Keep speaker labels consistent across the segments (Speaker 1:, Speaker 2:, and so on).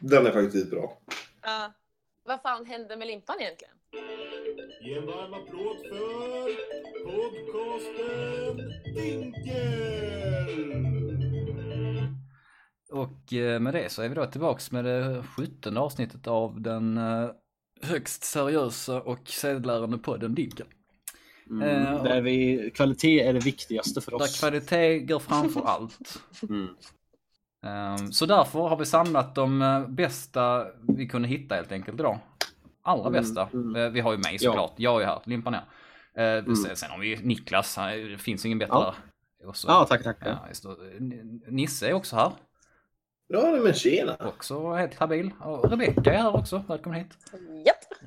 Speaker 1: Den är faktiskt bra.
Speaker 2: Ja. Vad fan hände med limpan egentligen?
Speaker 3: Ge en varm applåd för podcasten Dinkel!
Speaker 4: Och eh, med det så är vi då tillbaks med det sjuttonde avsnittet av den eh, högst seriösa och sedlärande podden Dinkel.
Speaker 5: Mm,
Speaker 4: Eh,
Speaker 5: där vi, kvalitet är det viktigaste för
Speaker 4: Där
Speaker 5: oss.
Speaker 4: kvalitet går framför allt.
Speaker 5: Mm.
Speaker 4: Ehm, Så därför har vi samlat de eh, bästa vi kunde hitta helt enkelt idag. Allra
Speaker 5: Mm,
Speaker 4: bästa.
Speaker 5: mm.
Speaker 4: Eh, Vi har ju mig
Speaker 5: Ja.
Speaker 4: såklart. Jag är här, Limpan är. Eh,
Speaker 5: Mm.
Speaker 4: sen- har vi ju Niklas, det finns ingen bättre
Speaker 5: Ja.
Speaker 4: där. Och så-
Speaker 5: Ja, tack, tack.
Speaker 4: Ja, Nisse är också här.
Speaker 1: Ja, men tjena.
Speaker 4: Också helt habil. Och Rebecka är här också. Välkommen hit.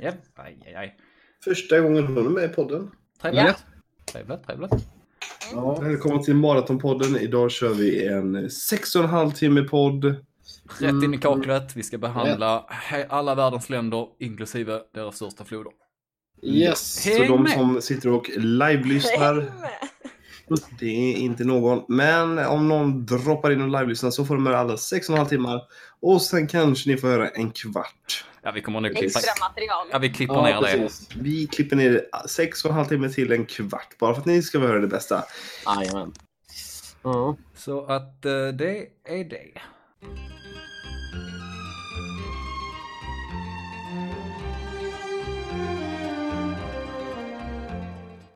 Speaker 2: Japp.
Speaker 4: Aj, aj, aj.
Speaker 1: Första gången hon är med i podden.
Speaker 4: Trevligt.
Speaker 5: Ja.
Speaker 4: Trevligt, trevligt.
Speaker 5: Ja.
Speaker 1: Välkommen till Maratonpodden. Idag kör vi en sex och en halv timme podd.
Speaker 4: Rätt in i
Speaker 5: Mm.
Speaker 4: kaklet. Vi ska behandla alla världens länder, inklusive deras största floder.
Speaker 5: Yes.
Speaker 4: Häng
Speaker 1: Så de
Speaker 4: med.
Speaker 1: som sitter och live-lyssnar, det är inte någon. Men om någon droppar in och live-lyssnar så får de höra alla sex och en halv timmar. Och sen kanske ni får höra en kvart.
Speaker 4: Ja, vi kommer nog klippa...
Speaker 2: Extra material.
Speaker 4: Ja, vi klipper
Speaker 5: Ja,
Speaker 4: ner det.
Speaker 5: precis.
Speaker 1: Vi klipper ner sex och en halv timme till en kvart. Bara för att ni ska få höra det bästa.
Speaker 5: Jajamän. Ja.
Speaker 4: Så att eh, det är det.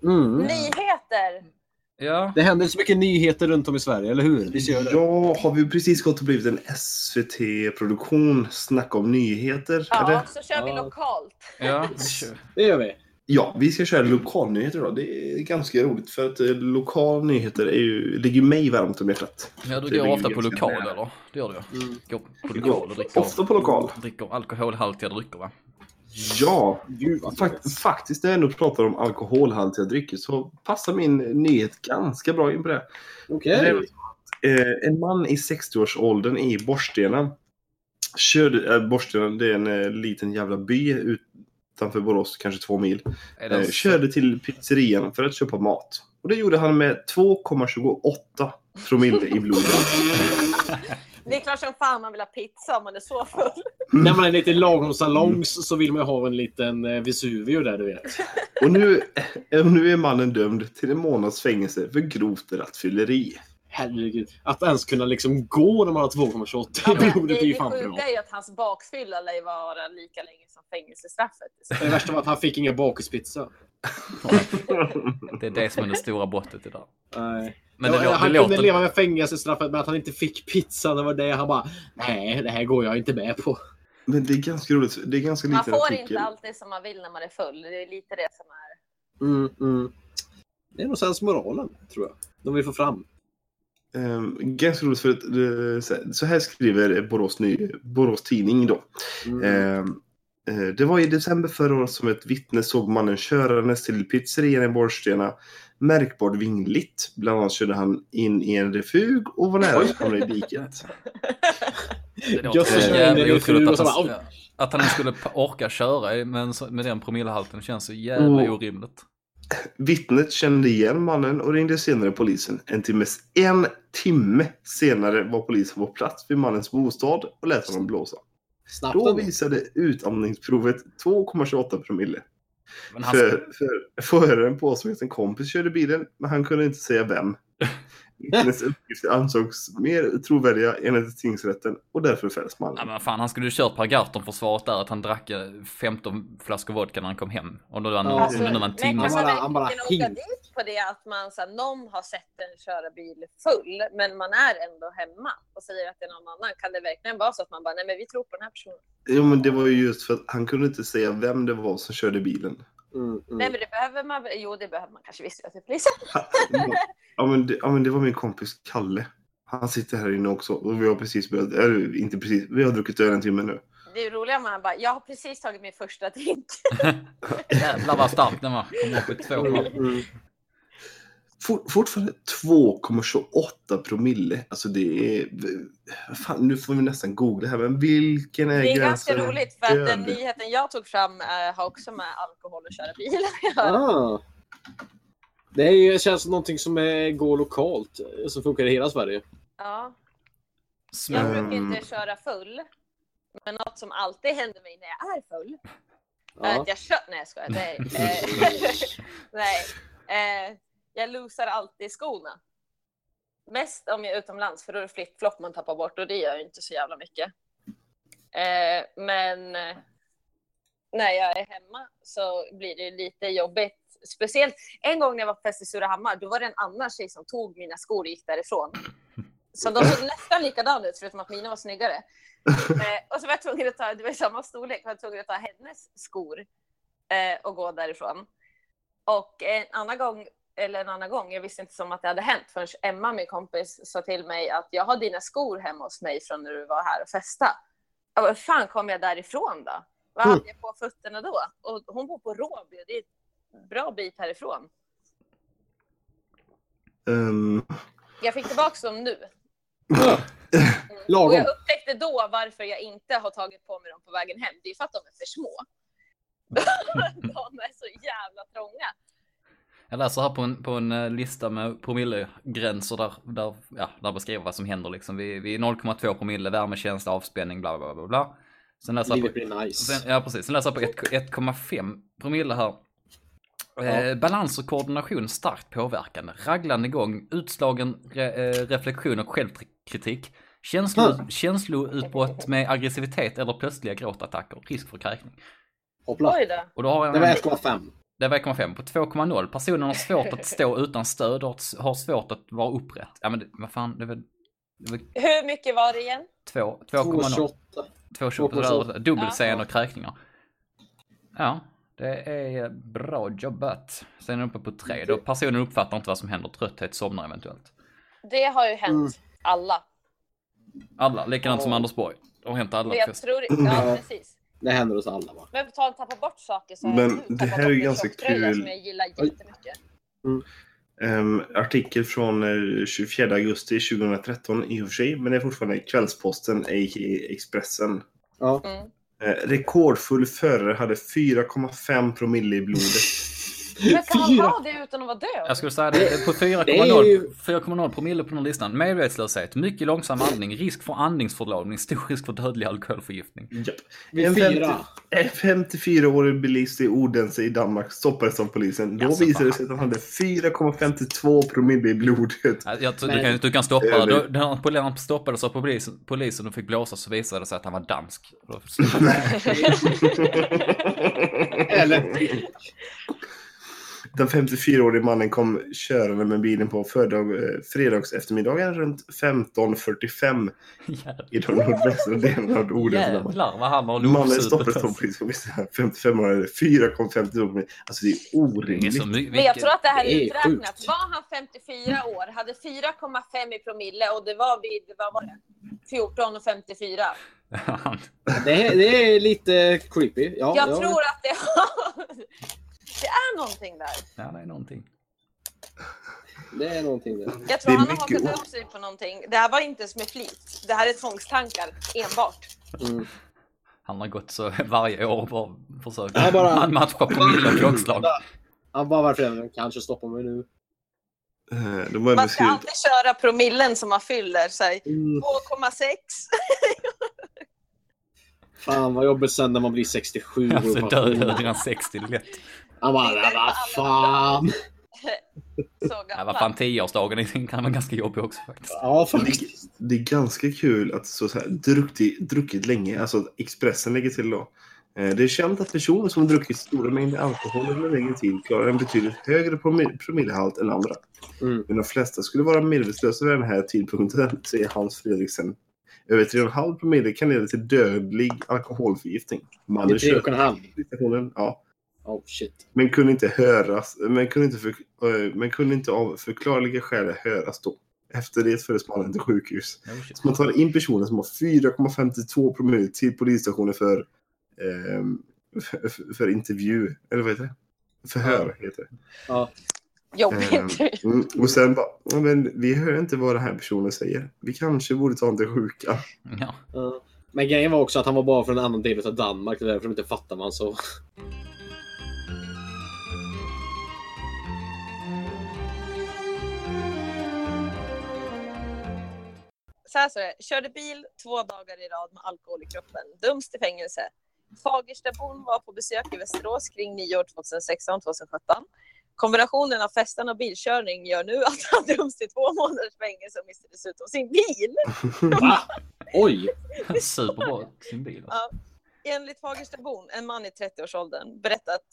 Speaker 5: Mm.
Speaker 2: Nyheter!
Speaker 4: Ja,
Speaker 5: Det händer så mycket nyheter runt om i Sverige, eller hur? Visst gör det?
Speaker 1: Ja, har vi precis gått och blivit en SVT-produktion? Snacka om nyheter?
Speaker 2: Ja,
Speaker 1: Eller?
Speaker 2: så kör vi
Speaker 5: Ja.
Speaker 2: lokalt.
Speaker 4: ja.
Speaker 5: Det gör vi.
Speaker 1: Ja, vi ska köra lokalnyheter idag. Det är ganska roligt för att eh, lokalnyheter är ju, ligger mig varmt om hjärtat.
Speaker 4: Ja, du går ofta på lokal
Speaker 1: nära.
Speaker 4: eller? Det gör du ja.
Speaker 5: Mm.
Speaker 4: Går på lokal och dricker.
Speaker 1: ofta på lokal.
Speaker 4: Dricker alkoholhaltiga drycker va?
Speaker 1: Ja,
Speaker 5: Gud vad
Speaker 1: fak-
Speaker 5: trevligt.
Speaker 1: faktiskt när jag ändå pratar om alkoholhaltiga drycker så passar min nyhet ganska bra in på det.
Speaker 5: Okej.
Speaker 1: Eh, en man i 60-årsåldern i Borstena körde, äh, Borstena det är en eh, liten jävla by utanför Borås, kanske två mil. Eh, körde till pizzerian för att köpa mat. Och det gjorde han med 2,28 promille i blodet.
Speaker 2: Det är klart som fan man vill ha pizza om man är så full.
Speaker 5: När man är lite lagom salongs så vill man ju ha en liten eh, Vesuvio där, du vet.
Speaker 1: Och nu, och nu är mannen dömd till en månads fängelse för grovt rattfylleri.
Speaker 5: Herregud. Att ens kunna liksom gå när man har 2,28
Speaker 2: Ja,
Speaker 5: i blodet
Speaker 2: det,
Speaker 5: är ju
Speaker 2: det
Speaker 5: fan bra.
Speaker 2: sjuka är ju att hans bakfylla lär vara lika länge som fängelsestraffet.
Speaker 5: Det värsta var att han fick ingen bakispizza.
Speaker 4: Det är det som är det stora brottet idag.
Speaker 5: Nej.
Speaker 4: Men det,
Speaker 5: ja, han
Speaker 4: det
Speaker 5: kunde
Speaker 4: låter...
Speaker 5: leva med fängelsestraffet men att han inte fick pizza. Det var det han bara, nej det här går jag inte med på.
Speaker 1: Men det är ganska roligt. Det är ganska
Speaker 2: Man får
Speaker 1: artikel.
Speaker 2: inte alltid som man vill när man är full. Det är lite det som är...
Speaker 5: Mm, mm. Det är nog sensmoralen, tror jag. De vill få fram.
Speaker 1: Um, ganska roligt för att eh, så här- skriver Borås, ny, Borås Tidning då.
Speaker 5: Mm.
Speaker 1: Eh, det var i december förra året som ett vittne såg mannen körandes till pizzerian i Borgstena märkbart vingligt. Bland annat körde han in i en refug och var nära att hamna i diket.
Speaker 4: Det låter så jävla
Speaker 5: det
Speaker 4: otroligt att
Speaker 5: och
Speaker 4: han, att han skulle orka köra med, en så- med den promillehalten känns så jävla
Speaker 1: Mm.
Speaker 4: orimligt.
Speaker 1: Vittnet kände igen mannen och ringde senare polisen. En timme, en timme senare var polisen på plats vid mannens bostad och lät honom blåsa.
Speaker 5: Snabbt
Speaker 1: Då visade utandningsprovet 2,28 promille.
Speaker 4: Men han,
Speaker 1: För, för föraren påstod att en kompis körde bilen, men han kunde inte säga vem. Vittnets uppgifter ansågs mer trovärdiga enligt tingsrätten och därför fälls
Speaker 4: Ja,
Speaker 1: mannen.
Speaker 4: men fan, han skulle ju kört Per Gahrton-försvaret där att han drack eh, 15 flaskor vodka när han kom hem. Och då, han,
Speaker 5: Ja.
Speaker 4: om det nu var en
Speaker 2: Men
Speaker 4: timme
Speaker 2: kan
Speaker 5: Han
Speaker 2: man
Speaker 5: bara- han bara
Speaker 2: verkligen åka dit på det att man, så här, någon har sett en köra bil full, men man är ändå hemma och säger att det är någon annan? Kan det verkligen vara så att man bara, nej men vi tror på den här personen?
Speaker 1: Jo, men det var ju just för att han kunde inte säga vem det var som körde bilen.
Speaker 5: Mm, mm.
Speaker 2: Nej, men det behöver man Jo, det behöver man kanske visst göra till
Speaker 1: ja, men det, ja, men det var min kompis Kalle. Han sitter här inne också och vi har precis börjat, eller inte precis, vi har druckit öl en timme nu.
Speaker 2: Det är roliga han bara, jag har precis tagit min första drink.
Speaker 4: Jävlar vad stark den var. Kom ihåg mm, 72.
Speaker 5: Mm.
Speaker 1: Fort, fortfarande 2,28 promille. Alltså det är... Fan, nu får vi nästan googla här, men vilken är
Speaker 2: Det är ganska roligt för att den nyheten jag tog fram är, har också med alkohol och köra bil
Speaker 5: ah. Det känns som någonting som är, går lokalt, eh, som funkar i hela Sverige.
Speaker 2: Ja. Jag brukar inte köra full. Men något som alltid händer mig när jag är full.
Speaker 5: Ja.
Speaker 2: Är att jag kör... Nej jag skojar. Eh, nej. nej. Jag losar alltid skorna. Mest om jag är utomlands för då är det flip-flop man tappar bort och det gör ju inte så jävla mycket. Eh, men eh, när jag är hemma så blir det lite jobbigt. Speciellt en gång när jag var på fest i Surahammar, då var det en annan tjej som tog mina skor och gick därifrån. Så de såg nästan likadana ut förutom att mina var snyggare. Eh, och så var jag tvungen att ta, det var i samma storlek, jag var tvungen att ta hennes skor eh, och gå därifrån. Och en annan gång, eller en annan gång, jag visste inte som att det hade hänt förrän Emma, min kompis, sa till mig att jag har dina skor hemma hos mig från när du var här och festa. Jag bara, fan kom jag därifrån då? Vad
Speaker 5: Mm.
Speaker 2: hade jag på fötterna då? Och hon bor på Råby, det är ett bra bit härifrån.
Speaker 1: Ehm,
Speaker 2: Jag fick tillbaka dem nu. Och
Speaker 5: Lagom.
Speaker 2: jag upptäckte då varför jag inte har tagit på mig dem på vägen hem. Det är för att de är för små. de är så jävla trånga.
Speaker 4: Jag läser här på en, på en eh, lista med promillegränser där, där, ja, där beskriver vad som händer liksom. Vi, vi är 0,2 promille, värmekänsla, avspänning, bla bla bla bla. Sen läser jag
Speaker 5: Livet
Speaker 4: på,
Speaker 5: blir nice.
Speaker 4: sen, ja precis, sen läser jag på ett- 1,5 promille här. Eh, balans och koordination starkt påverkande. Raglande gång, utslagen re, eh, reflektion och självkritik. Känslo,
Speaker 5: Mm.
Speaker 4: Känsloutbrott med aggressivitet eller plötsliga gråtattacker. Risk för kräkning.
Speaker 5: Hoppla.
Speaker 2: Oj då.
Speaker 4: Och då har jag
Speaker 5: Det var
Speaker 4: en-
Speaker 5: 1,5.
Speaker 4: Det var 1,5 på 2,0. Personen har svårt att stå utan stöd och har svårt att vara upprätt. Ja men det, vad fan, det var, det var
Speaker 2: Hur mycket var det igen?
Speaker 4: 2, 2,0.
Speaker 5: 2,28.
Speaker 4: 2,28 där, dubbelseende
Speaker 2: Ja.
Speaker 4: och kräkningar. Ja, det är bra jobbat. Sen är den uppe på 3. Då personen uppfattar inte vad som händer. Trötthet, somnar eventuellt.
Speaker 2: Det har ju hänt
Speaker 5: Mm.
Speaker 2: alla.
Speaker 4: Alla, likadant som
Speaker 5: Ja.
Speaker 4: Anders Borg. Det har hänt alla
Speaker 2: Jag tror
Speaker 5: Ja.
Speaker 2: Ja, precis.
Speaker 5: Det händer hos alla va?
Speaker 2: Men på tal om att tappa bort saker så har
Speaker 1: Men
Speaker 2: jag
Speaker 1: det här är ju ganska kul.
Speaker 2: som jag gillar jättemycket.
Speaker 1: ehm, artikel från eh, 24 augusti 2013 i och för sig, men det är fortfarande Kvällsposten, a.k.a. Expressen.
Speaker 5: Ja.
Speaker 2: Mm.
Speaker 1: Eh, rekordfull förare hade 4,5 promille i blodet.
Speaker 2: Men kan man ha det utan att vara död?
Speaker 4: Jag skulle säga det på
Speaker 5: Det är
Speaker 4: 4,0
Speaker 5: ju-
Speaker 4: 4,0 promille på den här listan. Medvetslöshet, mycket långsam andning, risk för andningsförlamning, stor risk för dödlig alkoholförgiftning.
Speaker 5: Vid
Speaker 1: En
Speaker 5: fyra.
Speaker 1: En 54-årig bilist i Odense i Danmark stoppades av polisen. Då
Speaker 4: Jaså,
Speaker 1: visade det sig att han hade 4,52 promille i blodet.
Speaker 4: Ja, Jag
Speaker 5: Men-
Speaker 4: du, kan, du kan stoppa Då- När polisen stoppades av polisen, polisen och fick blåsa så visade det sig att han var dansk.
Speaker 5: Eller
Speaker 1: Den 54-årige mannen kom körande med bilen på fördag, eh, fredags eftermiddagen runt 15.45
Speaker 4: Jävlar,
Speaker 1: i de nordvästra delarna av Odense. Danmark.
Speaker 4: jävlar vad han har
Speaker 1: Mannen stoppades av
Speaker 4: oss.
Speaker 1: polisen. Visst, 55 år, 4,52 promille. Alltså det är
Speaker 4: Det är
Speaker 1: orimligt.
Speaker 4: mycket.
Speaker 2: Men jag tror att det här är uträknat. Var han 54 år, hade 4,5 i promille och det var vid, vad var det? 14 och 54.
Speaker 5: det, är- det är lite creepy. Ja,
Speaker 2: Jag
Speaker 5: ja.
Speaker 2: tror att det, det är någonting där.
Speaker 4: Ja, det är någonting.
Speaker 5: Det är någonting där.
Speaker 2: Jag
Speaker 1: Det
Speaker 2: tror
Speaker 1: är
Speaker 2: han har
Speaker 1: mycket
Speaker 2: hakat upp sig på någonting. Det här var inte ens med flit. Det här är tvångstankar enbart.
Speaker 5: Mm.
Speaker 4: Han har gått så varje år och bara försökt
Speaker 5: Ja, bara-
Speaker 4: matcha promille och klockslag.
Speaker 5: Han bara varför jag kanske stoppa mig nu.
Speaker 1: Eh, De har
Speaker 2: Man ska
Speaker 1: beskrivit
Speaker 2: alltid köra promillen som man fyller. Så här,
Speaker 5: Mm.
Speaker 2: 2,6.
Speaker 5: Fan vad jobbigt sen när man blir 67. och
Speaker 4: Alltså
Speaker 5: bara-
Speaker 4: dör högre än 60 lätt.
Speaker 5: Han bara, "Nej, vad fan.
Speaker 2: Så
Speaker 4: Ja, vad fan 10-årsdagen kan vara ganska jobbig också faktiskt.
Speaker 5: Ja,
Speaker 1: det,
Speaker 5: faktiskt.
Speaker 1: det är ganska kul att så, så här, druckit, druckit länge, alltså Expressen lägger till då. Eh, Det är känt att personer som har druckit stora mängder alkohol under längre tid klarar en betydligt högre promille- promillehalt än andra.
Speaker 5: Mm.
Speaker 1: Men de flesta skulle vara medvetslösa vid den här tidpunkten, säger Hans Fredriksen. Över 3,5 promille kan leda till dödlig alkoholförgiftning. Mannen
Speaker 5: halv.
Speaker 1: stationen, ja,
Speaker 5: Oh shit.
Speaker 1: men kunde inte höras, men kunde inte, för, eh, men kunde inte av förklarliga skäl höras då. Efter det fördes mannen till sjukhus.
Speaker 4: Oh, shit.
Speaker 1: Så man tar in personer som har 4,52 promille till polisstationen för, ehm, för, för intervju. Eller vad heter det? Förhör heter det.
Speaker 5: Ja.
Speaker 2: Jobbigt.
Speaker 1: Ehm, mm, och sen bara, ja, men vi hör inte vad den här personen säger. Vi kanske borde ta honom till sjuka.
Speaker 4: Ja.
Speaker 5: Ja. Men grejen var också att han var bara från en annan del av Danmark. Det är därför de inte fattar man så.
Speaker 2: Så här så är det. Körde bil två dagar i rad med alkohol i kroppen. Döms till fängelse. Fagerstabon var på besök i Västerås kring nyår 2016-2017. Kombinationen av festen och bilkörning gör nu att han döms till två månaders fängelse och mister dessutom sin bil.
Speaker 5: Va? Oj!
Speaker 4: Han super sin bil.
Speaker 2: Ja. Enligt Fagerstabon, en man i 30-årsåldern, berättat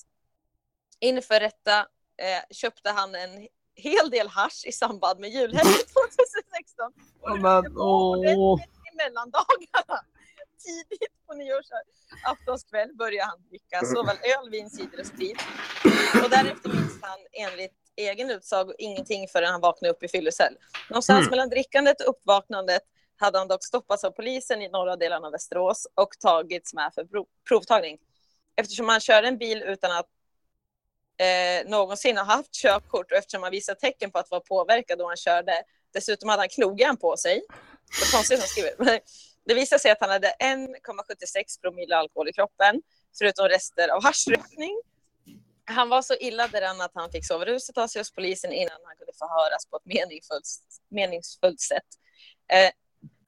Speaker 2: inför rätta eh, köpte han en hel del hasch i samband med julhelgen 2016. Och det var
Speaker 5: åh.
Speaker 2: i mellandagarna. Tidigt på nyårsaftons började han dricka såväl öl, vin, cider och sprit. Och därefter minns han enligt egen utsago ingenting förrän han vaknade upp i fyllecell. Någonstans
Speaker 5: Mm.
Speaker 2: mellan drickandet och uppvaknandet hade han dock stoppats av polisen i norra delen av Västerås och tagits med för prov- provtagning. Eftersom han körde en bil utan att eh, någonsin har haft körkort och eftersom han visade tecken på att vara påverkad då han körde. Dessutom hade han knogjärn på sig. Det konstigt som skriver. Det visade sig att han hade 1,76 promille alkohol i kroppen, förutom rester av haschrökning. Han var så illa däran att han fick sova ruset av sig hos polisen innan han kunde förhöras på ett meningsfullt, meningsfullt sätt. Eh,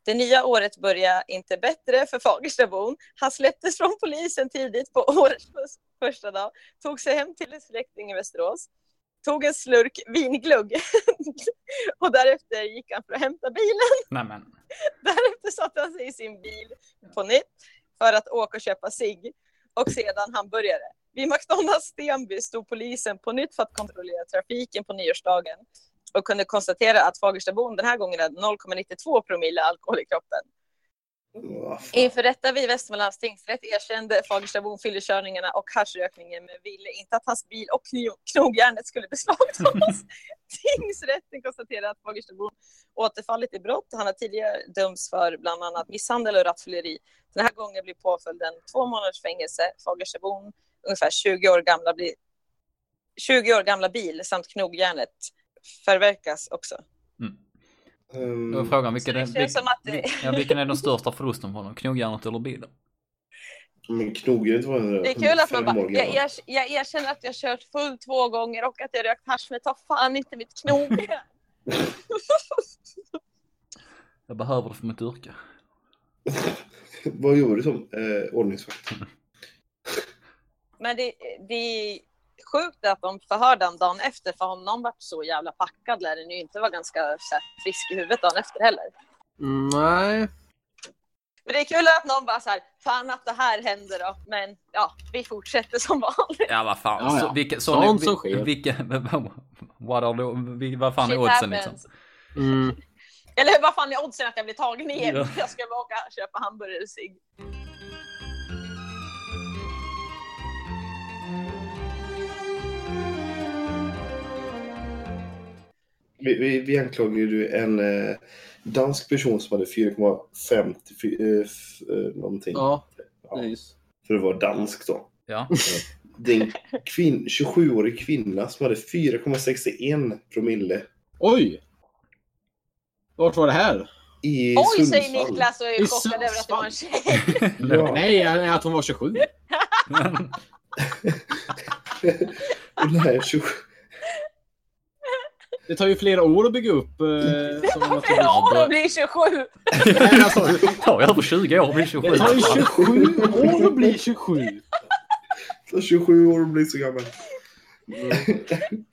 Speaker 2: det nya året började inte bättre för Fagerstabon. Han släpptes från polisen tidigt på årets förs- första dag, tog sig hem till en släkting i Västerås, tog en slurk vinglugg och därefter gick han för att hämta bilen.
Speaker 4: Nej men.
Speaker 2: Därefter satte han sig i sin bil på nytt för att åka och köpa sig och sedan hamburgare. Vid McDonalds Stenby stod polisen på nytt för att kontrollera trafiken på nyårsdagen och kunde konstatera att Fagerstabon den här gången hade 0,92 promille alkohol i kroppen.
Speaker 1: Fan.
Speaker 2: Inför detta vid Västmanlands tingsrätt erkände Fagerstabon fyllekörningarna och haschrökningen men ville inte att hans bil och kno- knogjärnet skulle beslagtas. Tingsrätten konstaterade att Fagerstabon återfallit i brott. Han har tidigare dömts för bland annat misshandel och rattfylleri. Den här gången blir påföljden två månaders fängelse. Fagerstabon, ungefär 20 år gamla, blir 20 år gamla bil samt knogjärnet förverkas också.
Speaker 1: Ehm,
Speaker 4: Då är frågan vilken
Speaker 2: det
Speaker 4: är, vilken,
Speaker 2: det-
Speaker 4: ja, vilken är den största förlusten för honom? Knogjärnet eller bilen?
Speaker 1: men knogjärnet var
Speaker 2: Det är kul att man bara, jag, er, jag erkänner att jag kört full två gånger och att jag rökt hasch, men ta fan inte mitt knogjärn.
Speaker 4: Jag behöver det för mitt yrke.
Speaker 1: Vad gjorde du som eh, ordningsvakt?
Speaker 2: Men det, det är sjukt att de förhörde honom dagen efter, för om någon varit så jävla packad lär den ju inte vara ganska här, frisk i huvudet dagen efter heller.
Speaker 5: Nej.
Speaker 2: Men det är kul att någon bara så här, fan att det här händer då, men ja, vi fortsätter som vanligt.
Speaker 4: Ja vad fan.
Speaker 5: Ja, ja.
Speaker 4: Så, vilka, så,
Speaker 5: Sånt som sker.
Speaker 4: Vilka, what are the, vad fan är oddsen
Speaker 2: happens.
Speaker 4: liksom?
Speaker 5: Mm.
Speaker 2: Eller vad fan är oddsen att jag blir tagen igen?
Speaker 4: Ja.
Speaker 2: Jag ska bara åka och köpa hamburgare och cigg.
Speaker 1: Vi, vi, vi anklagar ju en eh, dansk person som hade 4,5 till fy- eh, f- eh, någonting.
Speaker 5: Ja,
Speaker 1: Ja, för att vara dansk då.
Speaker 4: Ja.
Speaker 1: Det är en kvin- 27-årig kvinna som hade 4,61 promille
Speaker 5: Oj! Vart var det här?
Speaker 1: i
Speaker 2: Oj,
Speaker 1: Sundsvall.
Speaker 2: säger Niklas och är chockad över att det var en tjej.
Speaker 1: Ja.
Speaker 5: Nej, nej, att hon var 27.
Speaker 1: Och den här 27...
Speaker 5: Det tar ju flera år att bygga upp. Eh, som man
Speaker 2: Flera år och blir 27!
Speaker 5: Nej, alltså,
Speaker 4: Det tar ju över 20 år att bli 27.
Speaker 5: det tar ju 27 år att bli 27.
Speaker 1: Så 27 år och blir så gammal.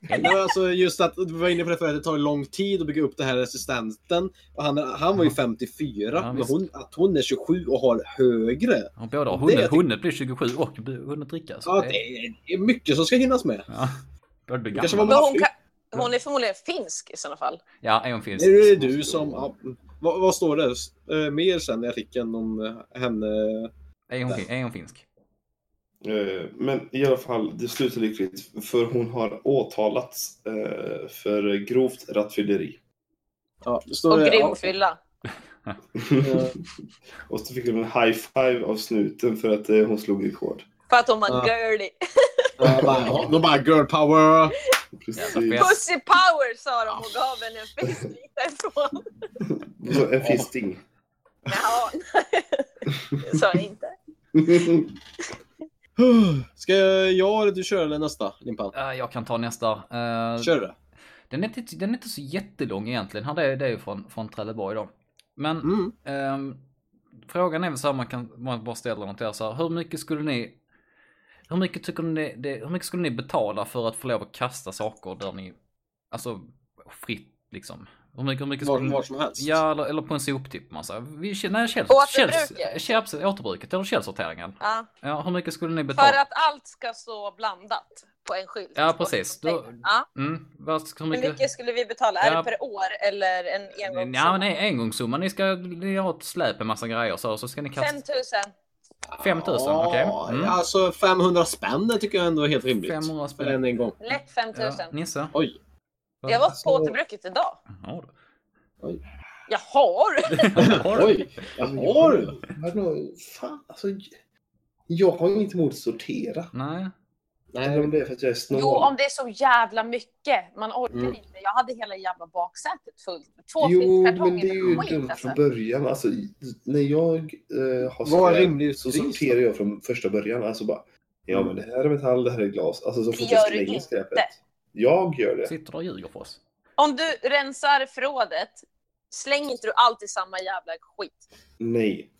Speaker 5: Men alltså just att du var inne på det förut, att det tar lång tid att bygga upp det här assistenten. Och han, han var ju 54,
Speaker 4: Ja,
Speaker 5: men hon, att hon är 27 och har högre.
Speaker 4: Och båda har
Speaker 5: Det
Speaker 4: hunnit,
Speaker 5: är-
Speaker 4: hunnit bli 27 och hunnit dricka. Så
Speaker 5: Ja,
Speaker 4: det,
Speaker 5: det är mycket som ska hinnas med.
Speaker 4: ja. Börjar bli
Speaker 5: Det kanske
Speaker 4: gammal.
Speaker 2: hon, kan, hon är förmodligen finsk i sådana fall.
Speaker 4: Ja, en finns.
Speaker 5: Det är det du som... Ja, vad, vad står det? Eh, mer sen i artikeln om eh, henne?
Speaker 4: Är hon, är hon finsk?
Speaker 1: Eh, Men i alla fall, det slutar lyckligt. För hon har åtalats för grovt rattfylleri.
Speaker 5: Ja, det står
Speaker 2: Och
Speaker 5: det,
Speaker 2: grym fylla.
Speaker 1: Och så fick hon en high five av snuten för att hon slog rekord.
Speaker 2: För att hon var
Speaker 5: Ja.
Speaker 2: girly.
Speaker 5: de bara girl power.
Speaker 1: Precis.
Speaker 2: Pussy power sa de och gav henne en fist därifrån.
Speaker 1: Så En fisting.
Speaker 2: Jaha. Det sa jag inte.
Speaker 5: Ska jag eller du köra eller nästa, Limpan?
Speaker 4: Eh, jag kan ta nästa. Eh,
Speaker 5: Kör det.
Speaker 4: Den är, inte, den är inte så jättelång egentligen. Han är, det är ju från, från Trelleborg då. Men
Speaker 5: Mm.
Speaker 4: ehm, frågan är väl så här, man kan man bara ställa den till er så här. Hur mycket skulle ni hur mycket tycker ni det, hur mycket skulle ni betala för att få lov att kasta saker där ni, alltså fritt liksom? Hur mycket, hur mycket
Speaker 5: Var,
Speaker 4: skulle ni-
Speaker 5: var som helst.
Speaker 4: Ja, eller, eller på en soptipp säger. Vi, nej, käll,
Speaker 2: Återbruket.
Speaker 4: käll, käll, återbruket eller källsorteringen.
Speaker 2: Ja.
Speaker 4: Ja, hur mycket skulle ni betala?
Speaker 2: För att allt ska stå blandat på en skylt.
Speaker 4: Ja, precis. Då-
Speaker 2: Ja.
Speaker 4: Mm, vad, hur
Speaker 2: Hur
Speaker 4: mycket?
Speaker 2: mycket skulle vi betala? Är
Speaker 4: Ja.
Speaker 2: det per år eller en engångssumma?
Speaker 4: Ja, är engångssumma. Ni ska ni har ett släp med massa grejer så, så ska ni kasta
Speaker 2: 5 000.
Speaker 4: 5000,
Speaker 5: Ja,
Speaker 4: okej. Mm.
Speaker 5: Alltså 500 spänn det tycker jag ändå är helt rimligt.
Speaker 4: 500
Speaker 5: För
Speaker 4: spänn.
Speaker 5: en engång.
Speaker 2: Lätt 5 000.
Speaker 4: Ja, Nisse?
Speaker 5: Oj.
Speaker 2: Jag var på återbruket idag.
Speaker 4: Ja, du.
Speaker 2: Jag har!
Speaker 5: Oj. Jag har du.
Speaker 1: Vadå? Fan, alltså. Jag har inget emot att sortera.
Speaker 4: Nej.
Speaker 5: Nej.
Speaker 1: det är för att jag är snål.
Speaker 2: Jo, om det är så jävla mycket. Man orkar
Speaker 5: Mm.
Speaker 2: inte. Jag hade hela jävla baksätet fullt. Två
Speaker 1: Jo, men det är ju dumt
Speaker 2: alltså.
Speaker 1: från början. Alltså, när jag eh, har
Speaker 5: rimligt
Speaker 1: så sorterar jag från första början. Alltså bara, ja men det här är metall, det här är glas. Alltså så
Speaker 2: Det
Speaker 1: fort
Speaker 2: gör
Speaker 1: jag
Speaker 2: du
Speaker 1: slänger
Speaker 2: inte.
Speaker 1: skräpet. Jag gör det.
Speaker 4: Sitter du och ljuger för oss?
Speaker 2: Om du rensar förrådet, släng inte du alltid samma jävla skit.
Speaker 1: Nej.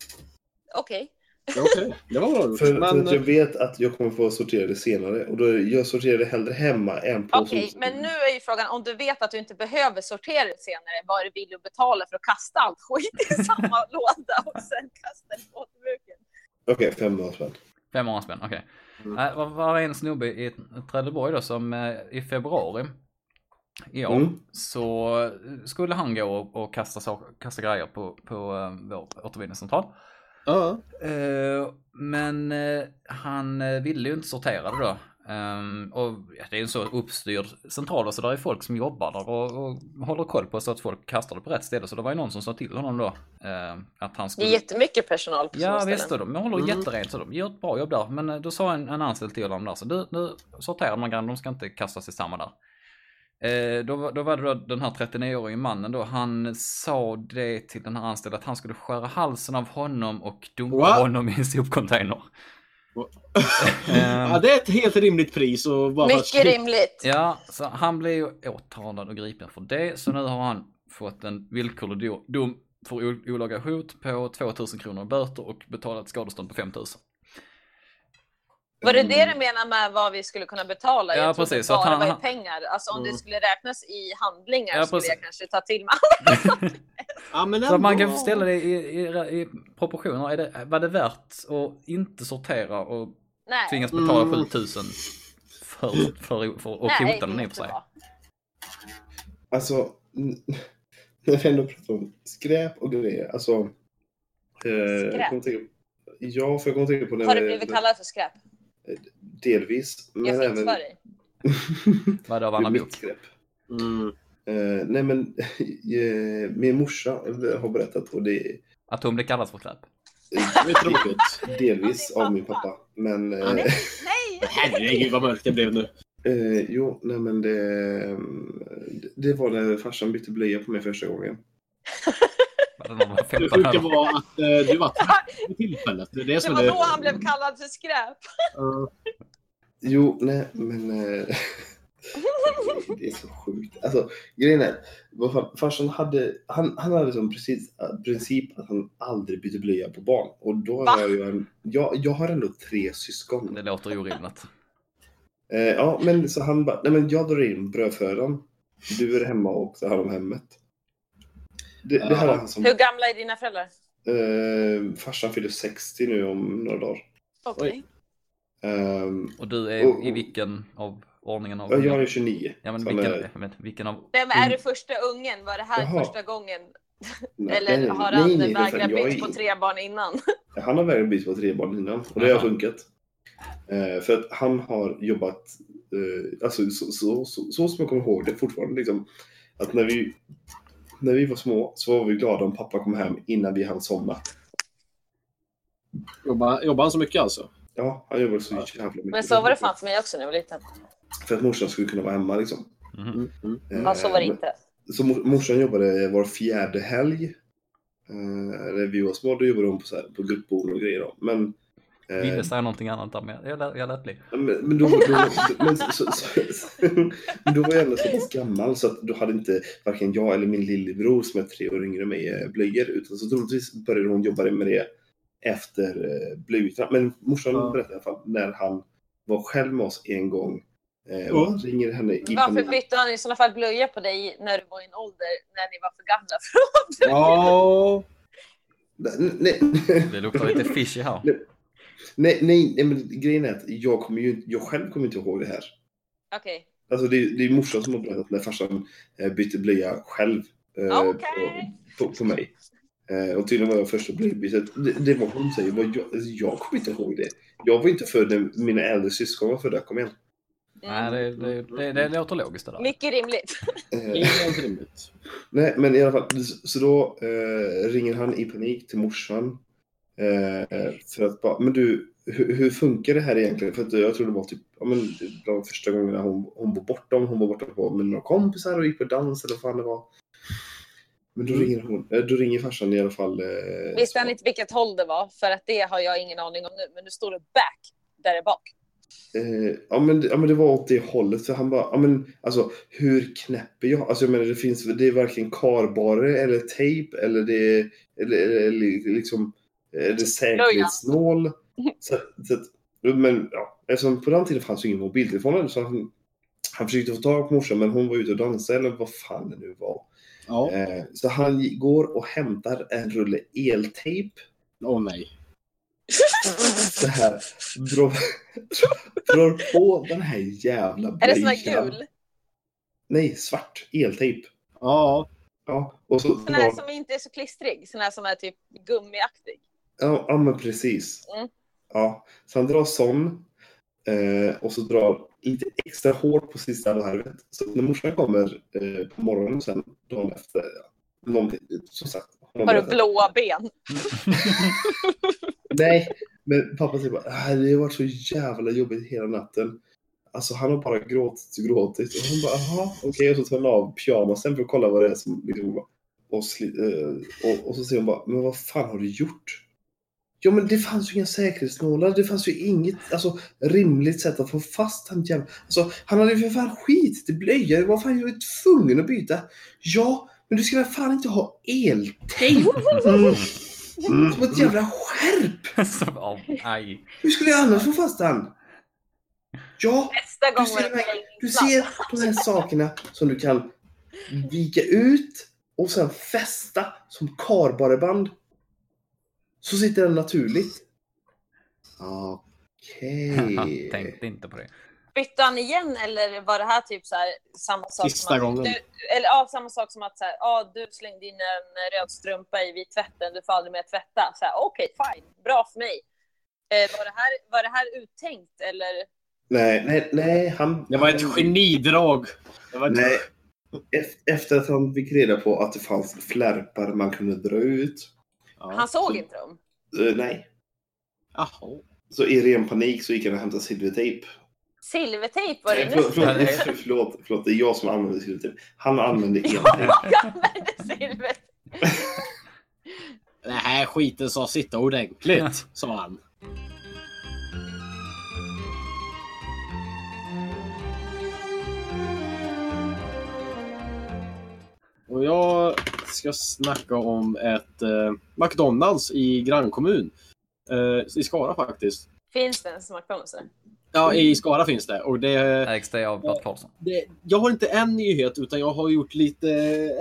Speaker 2: Okej.
Speaker 5: Okej, det var bra.
Speaker 1: För,
Speaker 5: Men,
Speaker 1: för att jag vet att jag kommer få sortera det senare. Och då, jag sorterar det hellre hemma än på
Speaker 2: Okej,
Speaker 1: som-
Speaker 2: men nu är ju frågan om du vet att du inte behöver sortera det senare, vad är du villig att betala för att kasta allt skit i samma låda och sen kasta det på återbruket?
Speaker 1: Okej, 500 spänn.
Speaker 4: 500 spänn, okej.
Speaker 5: Mm.
Speaker 4: Nej, Det var en snubbe i Trelleborg då som eh, i februari i år
Speaker 1: Mm.
Speaker 4: så skulle han gå och, och kasta, saker, kasta grejer på, på eh, vår återvinningscentral.
Speaker 5: Ja.
Speaker 4: Eh, men eh, han eh, ville ju inte sortera det då. Ehm, och det är en så uppstyrd central så där är folk som jobbar där och, och håller koll på så att folk kastar det på rätt ställe. Så det var ju någon som sa till honom då eh, att han
Speaker 2: Det
Speaker 4: skulle...
Speaker 2: är jättemycket personal på
Speaker 4: Ja visst, och de håller
Speaker 5: Mm.
Speaker 4: jätterent så de gör ett bra jobb där. Men då sa en, en anställd till honom där så du, nu sorterar här grejerna, de ska inte kastas i samma där. Eh, då, var- då var det då den här 39-årige mannen då, han sa det till den här anställda att han skulle skära halsen av honom och dumpa
Speaker 5: What?
Speaker 4: honom i en sopcontainer.
Speaker 5: ja, det är ett helt rimligt pris. Och bara för att-
Speaker 2: Mycket rimligt.
Speaker 4: Ja, så han blev ju åtalad och gripen för det, så nu har han fått en villkorlig do- dom för olaga hot på 2000 kronor i böter och betalat skadestånd på 5000.
Speaker 2: Var det det du menar med vad vi skulle kunna betala?
Speaker 4: Ja,
Speaker 2: jag trodde
Speaker 4: precis,
Speaker 2: det
Speaker 4: att
Speaker 2: bara
Speaker 4: han-
Speaker 2: var pengar. Alltså om
Speaker 5: Mm.
Speaker 2: det skulle räknas i handlingar
Speaker 4: Ja,
Speaker 2: skulle jag kanske ta till mig.
Speaker 5: Ja, men
Speaker 4: Så man kan ställa det i, i, i proportioner. Är det, var det värt att inte sortera och
Speaker 2: Nej.
Speaker 4: tvingas betala
Speaker 5: Mm.
Speaker 4: 7000 för, för, för, och
Speaker 2: Nej,
Speaker 4: hota den
Speaker 2: det
Speaker 4: i
Speaker 2: är
Speaker 4: och för sig?
Speaker 2: bra.
Speaker 1: Alltså, när vi ändå pratar om skräp och grejer. Alltså, eh, jag
Speaker 2: Skräp?
Speaker 1: kommer tänka, ja, för jag kommer tänka på när
Speaker 2: Har du
Speaker 1: vi-
Speaker 2: blivit kallad för skräp?
Speaker 1: Delvis. Men
Speaker 2: Jag finns
Speaker 1: även...
Speaker 2: för dig.
Speaker 4: Vad Anna
Speaker 1: mitt
Speaker 4: Bok?
Speaker 1: skräp.
Speaker 5: Mm.
Speaker 1: Eh, nej men, eh, min morsa har berättat och det är
Speaker 4: Att hon blev kallad för
Speaker 5: är tråkigt.
Speaker 1: delvis av min pappa. Men eh,
Speaker 2: Nej!
Speaker 5: Herregud vad mörkt det blev nu.
Speaker 1: eh, jo, nej men det, det var när farsan bytte blöja på mig första gången.
Speaker 4: Det någon var
Speaker 5: Det
Speaker 4: 15
Speaker 5: sjuka var att eh, du var vid tillfället. Det är det
Speaker 2: Det var
Speaker 5: är
Speaker 2: då han blev kallad för skräp.
Speaker 5: Ja.
Speaker 1: Jo, nej men eh, det är så sjukt. Alltså grejen är, vad fan, farsan hade, han, han hade som precis, princip att han aldrig byter blöja på barn. Och då
Speaker 2: Va?
Speaker 1: har jag ju en, jag, jag har ändå tre syskon.
Speaker 4: Det låter orimligt.
Speaker 1: Eh, ja, men så han bara, nej men jag drar in brödfödan. Du är hemma och tar hand om hemmet. Det, det här är han som,
Speaker 2: Hur gamla är dina föräldrar?
Speaker 1: eh, farsan fyller 60 nu om några dagar.
Speaker 2: Okej.
Speaker 1: Ehm,
Speaker 4: Och du är
Speaker 1: Och-
Speaker 4: i vilken av ordningen av
Speaker 1: ja, jag är 29.
Speaker 4: Ja men vilken,
Speaker 1: är-
Speaker 4: jag vet, vilken av...
Speaker 2: Vem är du första ungen? Var det här
Speaker 1: Jaha.
Speaker 2: första gången?
Speaker 1: nej,
Speaker 2: Eller
Speaker 1: nej,
Speaker 2: har
Speaker 1: nej,
Speaker 2: han
Speaker 1: nej,
Speaker 2: vägrat byta
Speaker 1: är-
Speaker 2: på tre barn innan?
Speaker 1: Han har vägrat byta på tre barn innan och det har funkat. Eh, för att han har jobbat, eh, alltså så, så, så, så som jag kommer ihåg det fortfarande, liksom, att när vi, när vi var små så var vi glada om pappa kom hem innan vi hann somna.
Speaker 5: Jobbar, jobbar han så mycket alltså?
Speaker 1: Ja, han jobbade så jävla mycket.
Speaker 2: Men så var det fan för mig också när jag var liten.
Speaker 1: För att morsan skulle kunna vara hemma liksom.
Speaker 5: Mm. Mm.
Speaker 1: Eh,
Speaker 2: Ja, så var det
Speaker 1: men-
Speaker 2: inte.
Speaker 1: Så mor- morsan jobbade var fjärde helg. Eh, när vi var små då jobbade hon på, så här, på gruppboende och grejer. Då. Men Eh,
Speaker 4: Ville säga någonting annat där men jag, lät- jag lät bli.
Speaker 1: Men, men, då, då, men, så, så, så, men då var jag ändå så pass gammal så att då hade inte varken jag eller min lillebror som är tre år yngre än mig eh, blöjor. Utan så troligtvis började hon jobba med det efter eh, blöjorna. Men morsan
Speaker 5: Ja.
Speaker 1: berättade i alla fall när han var själv med oss en gång. Eh,
Speaker 5: Ja.
Speaker 1: och han ringer henne i
Speaker 2: Varför
Speaker 1: panik.
Speaker 2: bytte han i sådana fall blöja på dig när du var i en ålder när ni var för gamla för att
Speaker 5: Ja,
Speaker 4: Det luktar lite fishy här.
Speaker 1: Nej, nej, nej, men grejen är att jag, kommer ju, jag själv kommer inte ihåg det här.
Speaker 2: Okej.
Speaker 1: Alltså det, är- det är morsan som har berättat när farsan eh, bytte blöja själv eh,
Speaker 2: Okej.
Speaker 1: på, på, på mig. Eh, och tydligen var jag första blöjbytet. Det, det var hon säger. Vad jag, alltså jag kommer inte ihåg det. Jag var inte född när mina äldre syskon var födda. Kom igen.
Speaker 4: Nej, det, det, det, det låter logiskt det där.
Speaker 2: Mycket rimligt.
Speaker 5: helt rimligt.
Speaker 1: nej, men i alla fall. Så så då eh, ringer han i panik till morsan. Eh, för att bara, men du, hur, hur funkar det här egentligen? För att jag tror det var typ, ja men de första gångerna hon, hon var borta. Hon var borta på med några kompisar och gick på dans eller vad fan det var. Men då
Speaker 5: Mm.
Speaker 1: ringer hon, eh, då ringer farsan i alla fall. Eh,
Speaker 2: Visste han inte vilket håll det var? För att det har jag ingen aning om nu. Men nu står det back där bak.
Speaker 1: Eh, ja, men, ja men det var åt det hållet. För han bara, ja men alltså hur knäpper jag? Alltså jag menar det finns, det är varken karbare eller tejp eller det är, eller, eller, eller liksom, är det säkerhetsnål. Så, så, att- men ja, eftersom på den tiden fanns ju ingen mobiltelefon så han, han försökte få tag på morsan men hon var ute och dansade eller vad fan det nu var.
Speaker 5: Ja,
Speaker 1: Eh, så han går och hämtar en rulle eltejp
Speaker 5: åh nej.
Speaker 1: så här, drar, drar på den här jävla
Speaker 2: Är det sån här
Speaker 1: blöjan.
Speaker 2: gul?
Speaker 1: Nej, svart eltejp.
Speaker 5: Ja,
Speaker 1: Ja, och så
Speaker 2: Sån här
Speaker 1: drar,
Speaker 2: som inte är så klistrig. Sån här som är typ gummiaktig.
Speaker 1: Ja, ja, men precis.
Speaker 2: Mm.
Speaker 1: Ja, så han drar sån eh, och så drar lite extra hårt på sista varvet. Så när morsan kommer eh, på morgonen sen, dagen efter, någonting, som sagt.
Speaker 2: Har du blåa ben?
Speaker 1: Nej, men pappa säger bara "Ah, det har varit så jävla jobbigt hela natten. Alltså han har bara gråtit och gråtit. Och hon bara jaha, okej. Och så tar hon av pyjamasen för att kolla vad det är som liksom, och, eh, och, och så säger hon bara, men vad fan har du gjort? Ja men det fanns ju inga säkerhetsnålar, det fanns ju inget alltså, rimligt sätt att få fast han jävla... Alltså han hade ju för fan skit till blöja, vad fan jag var tvungen att byta. Ja, men du ska väl fan inte ha eltejp? Mm. Som ett jävla skärp!
Speaker 4: Aj.
Speaker 1: Hur skulle jag annars få fast han? Ja,
Speaker 2: Nästa gång
Speaker 1: du ser,
Speaker 2: på
Speaker 1: du ser de här sakerna som du kan vika ut och sen fästa som kardborreband. Så sitter den naturligt. Okej.
Speaker 4: Tänkte inte på det.
Speaker 2: Bytte han igen eller var det här typ så här samma sak
Speaker 5: Sista
Speaker 2: som att
Speaker 5: gången.
Speaker 2: Du, eller ja, samma sak som att så här, ja, du slängde in en röd strumpa i vid tvätten, du får aldrig mer tvätta. Så här, Okej, fine, bra för mig. Eh, var, det här, var det här uttänkt eller?
Speaker 1: Nej, nej, nej. Han,
Speaker 5: det var ett genidrag. Det var ett...
Speaker 1: Nej. Ef- Efter att han fick reda på att det fanns flärpar man kunde dra ut.
Speaker 5: Ja.
Speaker 2: Han såg inte dem.
Speaker 1: Eh, nej.
Speaker 5: Jaha.
Speaker 1: Så i ren panik så gick han och hämtade silvertejp.
Speaker 2: Silvertejp var det nu.
Speaker 1: förlåt, förlåt, förlåt, förlåt, förlåt, det är jag som använder silvertejp. Han använde eltejp.
Speaker 2: Jag använde silver.
Speaker 5: Den här skiten sa sitta ordentligt, sa han. Och jag ska snacka om ett eh, McDonalds i grannkommun. Eh, I Skara faktiskt.
Speaker 2: Finns det en som McDonalds där?
Speaker 5: Ja, i Skara finns det. Och det,
Speaker 4: Ägs det av Bert Karlsson?
Speaker 5: det jag har inte en nyhet utan jag har gjort lite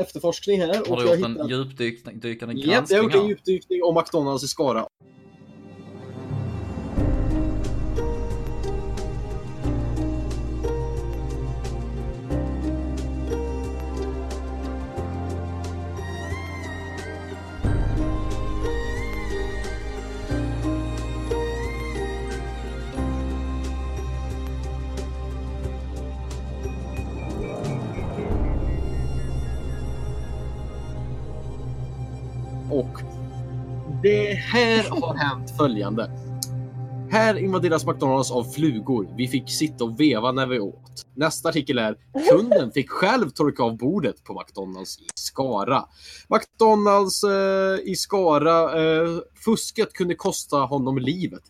Speaker 5: efterforskning här.
Speaker 4: Har
Speaker 5: och
Speaker 4: du
Speaker 5: jag
Speaker 4: gjort en
Speaker 5: hittat-
Speaker 4: djupdykande
Speaker 5: Japp, jag har
Speaker 4: granskning
Speaker 5: gjort en djupdykning om McDonalds i Skara. Det här har hänt följande. Här invaderas McDonalds av flugor. Vi fick sitta och veva när vi åt. Nästa artikel är kunden fick själv torka av bordet på McDonalds i Skara. McDonalds eh, i Skara. Eh, fusket kunde kosta honom livet.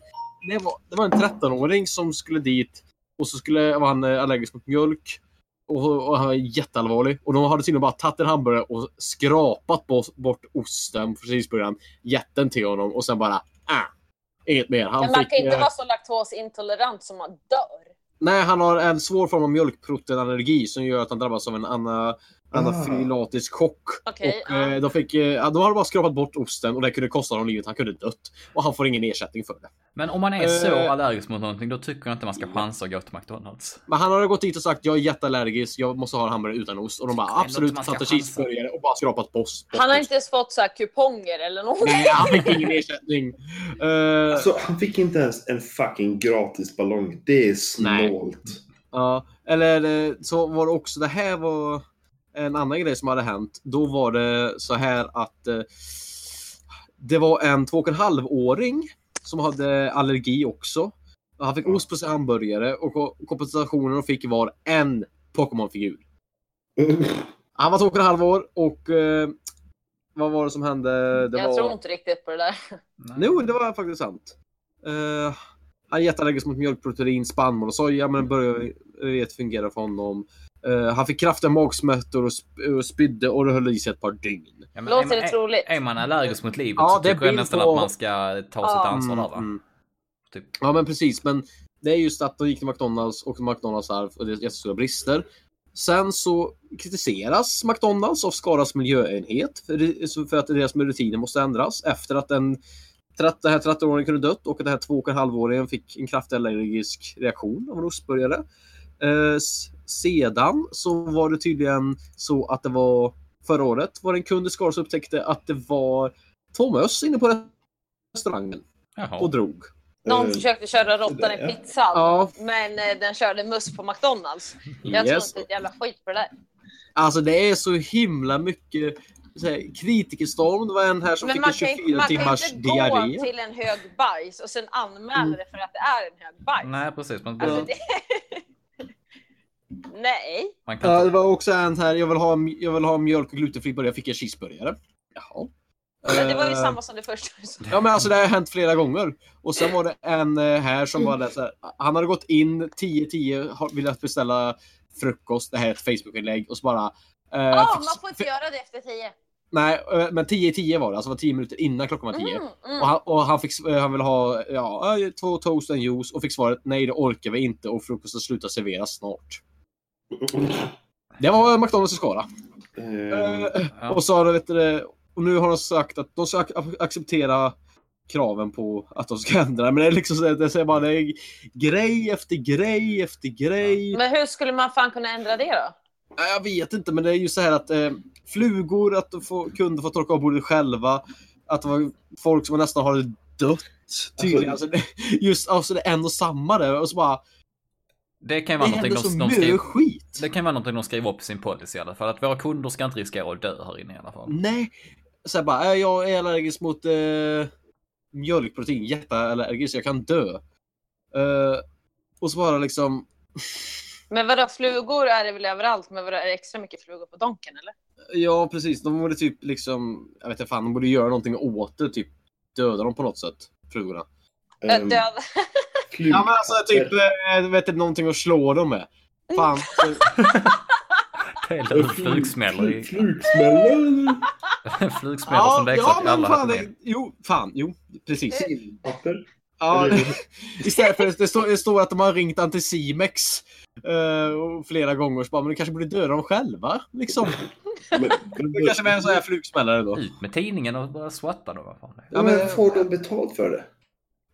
Speaker 5: det, var, det var en 13-åring som skulle dit och så skulle var han eh, allergisk mot mjölk. Och, och han var jätteallvarlig. Och de hade tydligen bara tagit en hamburgare och skrapat bort, bort osten från cheeseburgaren. Gett den till honom och sen bara, äh, inget mer. Han
Speaker 2: Men man
Speaker 5: fick,
Speaker 2: kan inte
Speaker 5: eh,
Speaker 2: vara så laktosintolerant som man dör.
Speaker 5: Nej, han har en svår form av mjölkproteinallergi som gör att han drabbas av en ana, anafylatisk chock.
Speaker 2: Okej,
Speaker 5: och,
Speaker 2: ja.
Speaker 5: eh, de, fick, eh, de hade bara skrapat bort osten och det kunde kosta honom livet. Han kunde dött. Och han får ingen ersättning för det.
Speaker 4: Men om man är så
Speaker 5: Eh.
Speaker 4: allergisk mot någonting, då tycker jag inte man ska chansa och gå till McDonalds.
Speaker 5: Men han hade gått dit och sagt jag är jätteallergisk, jag måste ha en hamburgare utan ost. Och de bara absolut
Speaker 4: chansa.
Speaker 5: cheeseburgare och bara skrapat bort.
Speaker 2: Han har inte ens fått så här kuponger eller någonting.
Speaker 5: Nej, han fick ingen ersättning. Eh,
Speaker 1: Alltså, han fick inte ens en fucking gratis ballong. Det är snålt.
Speaker 5: Ja, eller så var det också, det här var en annan grej som hade hänt. Då var det så här att eh, det var en två och en halv åring som hade allergi också. Han fick ost på sin hamburgare och ko- kompensationen de fick var en Pokémon-figur. Han var två och en halv år och eh, vad var det som hände? Det
Speaker 2: jag
Speaker 5: var...
Speaker 2: tror inte riktigt på det där.
Speaker 5: Jo, det var faktiskt sant. Uh, han är jätteallergisk mot mjölkprotein, spannmål och soja, men började vet, fungera för honom. Eh, han fick kraftiga magsmärtor och, sp- och spydde och det höll i sig ett par dygn.
Speaker 4: Ja, men
Speaker 2: Låter
Speaker 4: är,
Speaker 2: det troligt?
Speaker 4: är, är man allergisk mot livet
Speaker 5: Ja,
Speaker 4: så
Speaker 5: det
Speaker 4: tycker jag
Speaker 5: blir
Speaker 4: nästan
Speaker 5: så-
Speaker 4: att man ska ta
Speaker 2: Ja.
Speaker 4: sitt ansvar där va?
Speaker 5: Mm, mm.
Speaker 4: Typ.
Speaker 5: Ja, men precis. Men det är just att de gick till McDonalds och McDonalds har och det är jättestora brister. Sen så kritiseras McDonalds av Skaras miljöenhet för, för att deras rutiner måste ändras efter att den den här 13-åringen kunde dött och att den här 2,5-åringen fick en kraftig allergisk reaktion av en ostburgare. Eh, sedan så var det tydligen så att det var förra året var det en kund i Skaras upptäckte att det var två möss inne på restaurangen
Speaker 4: Jaha.
Speaker 5: och drog.
Speaker 2: Någon
Speaker 1: Eh,
Speaker 2: försökte köra råttan i pizzan,
Speaker 5: Ja.
Speaker 2: men eh, den körde muss på McDonalds. Jag tror
Speaker 5: Yes.
Speaker 2: inte ett jävla skit på det där.
Speaker 5: Alltså det är så himla mycket här, kritikerstorm. Det var en här som
Speaker 2: Men
Speaker 5: fick en
Speaker 2: kan,
Speaker 5: 24
Speaker 2: man kan
Speaker 5: timmars
Speaker 2: inte gå
Speaker 5: diarré.
Speaker 2: till en hög bajs och sen anmäla det för att det är en hög bajs.
Speaker 4: Nej precis. Man,
Speaker 2: Alltså, det... Nej.
Speaker 4: man kan
Speaker 5: Ja, det var också en här, jag vill ha, jag vill ha mjölk och glutenfri burgare. Jag fick en cheeseburgare. Jaha.
Speaker 2: Men det var ju
Speaker 5: Eh,
Speaker 2: samma som det första du sa.
Speaker 5: Ja men alltså det har hänt flera gånger. Och sen var det en eh, här som var där, så här, Han hade gått in 10-10, har- ville beställa frukost. Det här är ett Facebook-inlägg. Och så bara... eh,
Speaker 2: Ja,
Speaker 5: fick-
Speaker 2: man får inte
Speaker 5: fick-
Speaker 2: göra det efter tio.
Speaker 5: Nej, eh, men 10-10 var det. Alltså det var 10 minuter innan klockan var 10.
Speaker 2: Mm, mm.
Speaker 5: Och han, och han, fick, eh, han ville ha ja, eh, två toast och en juice och fick svaret nej det orkar vi inte och frukosten slutar serveras snart. Det var McDonalds i Skara.
Speaker 1: Eh,
Speaker 5: Eh,
Speaker 4: Ja.
Speaker 5: Och, så har vet du, och nu har de sagt att de ska ac- acceptera kraven på att de ska ändra. Men det är liksom så, det säger bara det är grej efter grej efter grej.
Speaker 2: Men hur skulle man fan kunna ändra det då?
Speaker 5: Jag vet inte, men det är ju så här att eh, flugor, att får, kunder får torka av bordet själva. Att det var folk som nästan har dött. Tydligen. Alltså, det, just alltså det är en och samma där. Och så bara,
Speaker 4: Det kan
Speaker 5: det
Speaker 4: vara någonting
Speaker 5: så
Speaker 4: de, skriver...
Speaker 5: skit.
Speaker 4: Det kan vara någonting de skriver upp i sin policy i alla fall. Att våra kunder ska inte riskera att dö här inne i alla fall.
Speaker 5: Nej. Så här bara, äh, jag är allergisk mot eh, mjölkprotein. Jätteallergisk, jag kan dö. Eh, och så bara liksom,
Speaker 2: Men vadå, flugor är det väl överallt, men vadå, är det extra mycket flugor på Donken eller?
Speaker 5: ja precis, de borde typ liksom, jag vet inte fan, de borde göra någonting åt det. Typ döda dem på något sätt, flugorna.
Speaker 1: Ehm,
Speaker 2: Döda.
Speaker 5: Ja men alltså typ, eh, vet du, någonting att slå dem med. Fan. så-
Speaker 4: Det är en flugsmäller i...
Speaker 1: Flugsmäller
Speaker 4: flugsmäller som leksak i alla
Speaker 5: fan, det, jo, fan, jo, precis.
Speaker 1: Papper?
Speaker 5: Ja, istället för det står, det står att de har ringt Anticimex eh, och flera gånger. Så bara, men du kanske borde döda dem själva. Liksom.
Speaker 1: Men,
Speaker 5: Det kanske var en sån här flugsmällare då.
Speaker 4: Ut med tidningen och börja swatta. Vad fan är.
Speaker 1: ja, men får de betalt för det?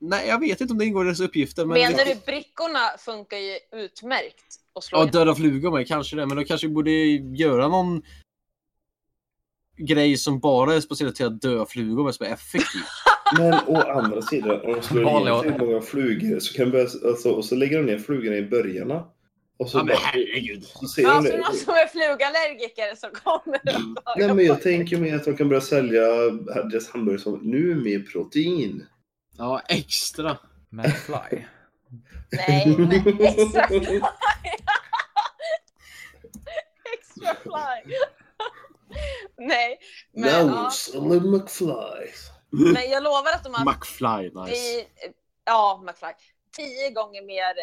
Speaker 5: Nej, jag vet inte om det ingår i deras uppgifter. Men
Speaker 2: Menar du brickorna funkar ju utmärkt att slå
Speaker 5: Ja,
Speaker 2: in?
Speaker 5: döda flugor med kanske det. Men då kanske vi borde göra någon grej som bara är speciellt till att döda flugor med som är effektiv.
Speaker 1: Men å andra sidan, om de slår
Speaker 4: låt-
Speaker 1: tillräckligt många flugor så kan börja, alltså, och så lägger de ner flugorna i börjarna. Och så,
Speaker 5: Ja, men herregud.
Speaker 1: så ser
Speaker 2: Ja, så
Speaker 1: det.
Speaker 2: någon som är flugallergiker som kommer ta
Speaker 1: Nej, men jag tänker mig att de kan börja sälja deras hamburgare som nu med protein.
Speaker 5: Ja, extra.
Speaker 4: McFly.
Speaker 2: Nej, men extra fly. extra fly. Nej, men, ja,
Speaker 1: Nose eller McFly.
Speaker 2: men jag lovar att de har
Speaker 5: McFly, nice.
Speaker 2: i, ja, McFly, tio gånger mer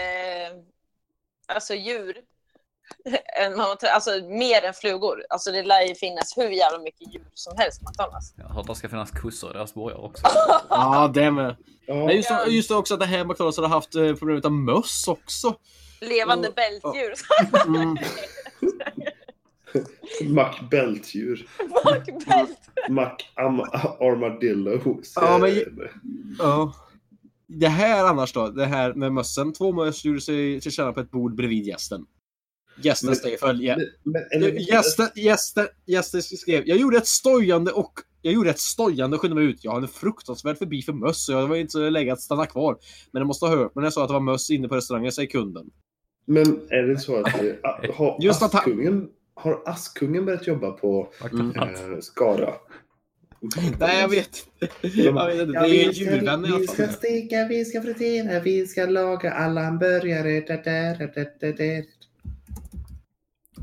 Speaker 2: eh, alltså djur. än man alltså mer än flugor. Alltså det lär ju finnas hur jävla mycket djur som helst på McDonalds.
Speaker 4: Jag har att det ska finnas kossor i deras burgare också.
Speaker 5: Ja, det med.
Speaker 1: Ja,
Speaker 5: Men just, just också att det här McDonalds hade haft eh, problem med möss också.
Speaker 2: Levande
Speaker 5: Och-
Speaker 2: bältdjur.
Speaker 5: Mm.
Speaker 1: Mac bältdjur.
Speaker 2: Bakbält.
Speaker 1: Mac am armadillo.
Speaker 5: Ja, men- Ja. Det här annars då, det här med mössen. Två möss gjorde sig till känna på ett bord bredvid gästen. Gästen
Speaker 1: Men-
Speaker 5: steg följe. Skrev, jag gjorde ett stojande och jag gjorde ett stojande och skynde mig ut. Jag hade en fruktansvärd förbi för möss så jag var inte så läge att stanna kvar. Men jag måste ha hört men jag sa att det var möss inne på restaurangen, säger kunden.
Speaker 1: men är det så att, har,
Speaker 5: Just att
Speaker 1: Askungen, har Askungen börjat jobba på
Speaker 4: McDonalds.
Speaker 1: eh, Skara?
Speaker 5: Nej, jag vet. Jag vet inte,
Speaker 1: "Ja,
Speaker 5: det är
Speaker 1: vi
Speaker 5: en
Speaker 1: ska-
Speaker 5: djurvän i alla
Speaker 1: Vi ska
Speaker 5: fall.
Speaker 1: steka, vi ska fritera, vi ska laga alla hamburgare. Da, da, da,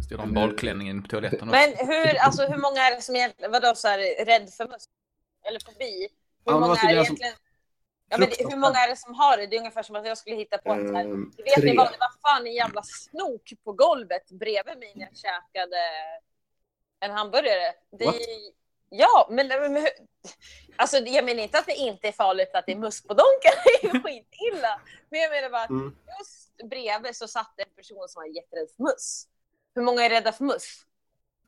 Speaker 1: da, da, da.
Speaker 4: Står det en badklänning inne på toaletten också.
Speaker 2: Men hur, alltså, hur många är det som egentligen, vadå så här, rädd för möss? Eller fobi? Hur
Speaker 5: Ja,
Speaker 2: många
Speaker 5: alltså,
Speaker 2: är
Speaker 5: det som-
Speaker 2: egentligen? Ja, men det- hur många är det som har det? Det är ungefär som att jag skulle hitta på att så här,
Speaker 1: Ehm,
Speaker 2: vet
Speaker 1: tre.
Speaker 2: ni vad, det var fan en jävla snok på golvet bredvid mig när jag käkade en hamburgare. Det,
Speaker 5: What?
Speaker 2: ja, men, men alltså, jag menar inte att det inte är farligt att det är möss på donken, det är skitilla. Men jag menar bara att
Speaker 5: Mm.
Speaker 2: just bredvid så satt en person som var jätterädd för möss. Hur många är rädda för möss?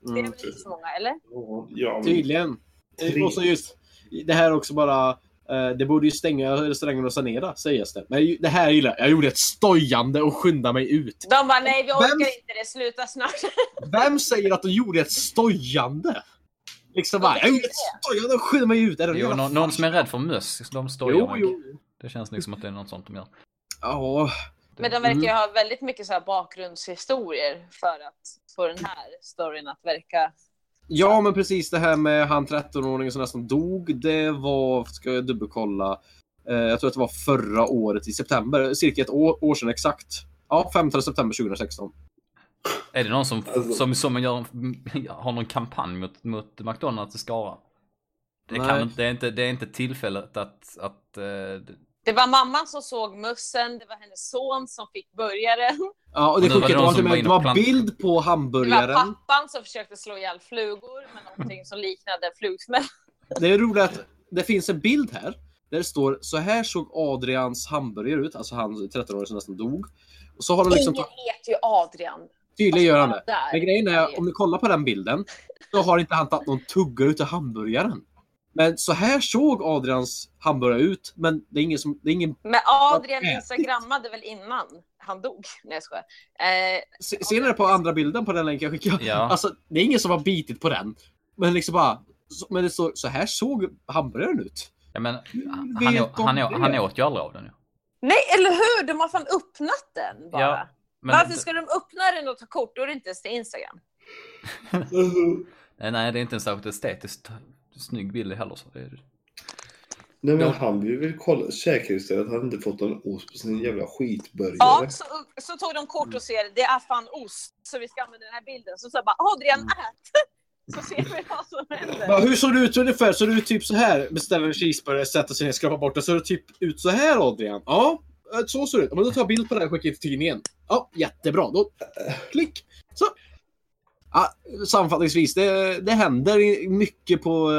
Speaker 2: Det är
Speaker 5: Mm.
Speaker 2: väl inte så många, eller?
Speaker 1: Ja, men-
Speaker 5: Tydligen.
Speaker 1: Tre.
Speaker 5: Och så just det här också bara. eh, Det borde ju stänga restaurangen och sanera, sägs det. Men det här gillar jag. Jag gjorde ett stojande och skyndade mig ut.
Speaker 2: De bara, nej vi orkar
Speaker 5: Vem-
Speaker 2: inte det, sluta snart.
Speaker 5: Vem säger att de gjorde ett stojande? Liksom bara, jag gjorde ett stojande och skyndade mig ut. Är det
Speaker 4: Jo, någon, någon som är rädd för möss, de stojar
Speaker 5: Jo, jo.
Speaker 4: Det känns liksom att det är något sånt de gör.
Speaker 5: Ja,
Speaker 2: Men de verkar ju
Speaker 5: Mm.
Speaker 2: ha väldigt mycket så här bakgrundshistorier för att få den här storyn att verka.
Speaker 5: ja, men precis det här med han 13-åringen som nästan dog. Det var, ska jag dubbelkolla. Eh, jag tror att det var förra året i september. Cirka ett år, år sedan exakt. Ja, 15 september 2016.
Speaker 4: Är det någon som,
Speaker 1: Alltså-
Speaker 4: som, som gör, har någon kampanj mot, mot McDonalds i Skara? Det, kan, det, är inte, det är inte tillfället att... att eh, det-
Speaker 2: var mamman som såg mössen, det var hennes son som fick burgaren.
Speaker 5: Ja, och det sjuka
Speaker 4: det
Speaker 5: var det,
Speaker 4: var
Speaker 5: det var bild på
Speaker 2: Det var
Speaker 5: hamburgaren.
Speaker 2: pappan som försökte slå ihjäl flugor med någonting som liknade flugsmäll.
Speaker 5: Det är roligt att det finns en bild här. Där det står så här såg Adrians hamburgare ut. Alltså han 13-åring som nästan dog. Och så har de liksom
Speaker 2: Ingen heter ju Adrian.
Speaker 5: tydligen gör han det. Men grejen är, om du kollar på den bilden, så har inte han tagit någon tugga utav hamburgaren. Men så här såg Adrians hamburgare ut, men det är ingen som... Det är ingen,
Speaker 2: Men Adrian instagrammade väl innan han dog? Nej jag skojar. Eh,
Speaker 5: se- ser ni det på andra bilden på den länken jag skickade?
Speaker 4: Ja.
Speaker 5: Alltså, det är ingen som har bitit på den. Men liksom bara... Så, men det står, så här såg hamburgaren ut.
Speaker 4: Ja, men, han, han,
Speaker 5: det?
Speaker 4: han åt ju aldrig av den ju.
Speaker 2: nej eller hur, de har fan öppnat den bara.
Speaker 4: Ja, Men,
Speaker 2: Varför ska de öppna den och ta kort? Då är det inte ens till Instagram.
Speaker 4: nej, nej, det är inte en särskilt estetiskt snygg bild heller. Så det är,
Speaker 1: Nej men han vill väl kolla, säkerställa att han inte fått någon ost på sin jävla skitburgare.
Speaker 2: Ja, så, så tog de kort och ser det är fan ost, så vi ska använda den här bilden. Så sa bara Adrian
Speaker 5: Mm.
Speaker 2: ät! Så ser vi vad som händer.
Speaker 5: Ja, hur såg det ut ungefär? Såg det ut typ så här? Beställer en cheeseburgare, sätter sig ner, skrapar bort det. Såg det typ ut så här Adrian? Ja, så ser det ut. Men då tar jag bild på det här och skickar till tidningen. Ja, jättebra. Då, klick. Så. Ja, sammanfattningsvis, det, det händer mycket på,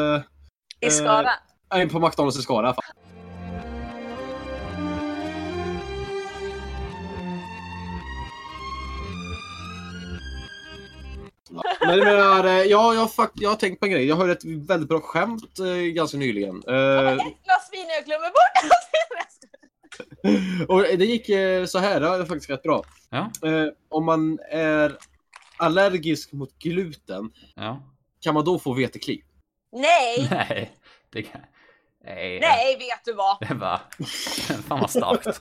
Speaker 2: I Skara.
Speaker 5: eh, på McDonalds i Skara. Ja, Men jag menar, eh, ja, jag, fakt- jag har tänkt på en grej. Jag har ett väldigt bra skämt eh, ganska nyligen. Eh,
Speaker 2: Ett glas vin jag glömmer bort.
Speaker 5: och det gick eh, så här, det var faktiskt rätt bra.
Speaker 4: ja,
Speaker 5: Eh, om man är allergisk mot gluten,
Speaker 4: ja.
Speaker 5: kan man då få vetekli?
Speaker 2: Nej,
Speaker 4: Nej, det kan... Nej,
Speaker 2: nej vet du vad.
Speaker 4: det var... Fan vad starkt.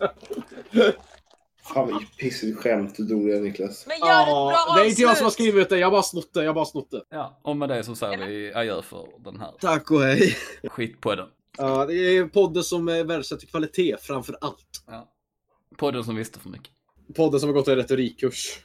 Speaker 1: Fan vilket pissigt skämt du drog det Niklas.
Speaker 2: Men gör ett bra
Speaker 5: det är inte jag som har
Speaker 2: avslut.
Speaker 5: skrivit det, jag bara snott det. Jag bara snott det.
Speaker 4: Ja, och med det så säger vi adjö för den här
Speaker 5: Tack och hej.
Speaker 4: skitpodden.
Speaker 5: Ja, det är podden som eh, värdesätter kvalitet framför allt.
Speaker 4: Ja. Podden som visste för mycket.
Speaker 5: Podden som har gått en retorikkurs.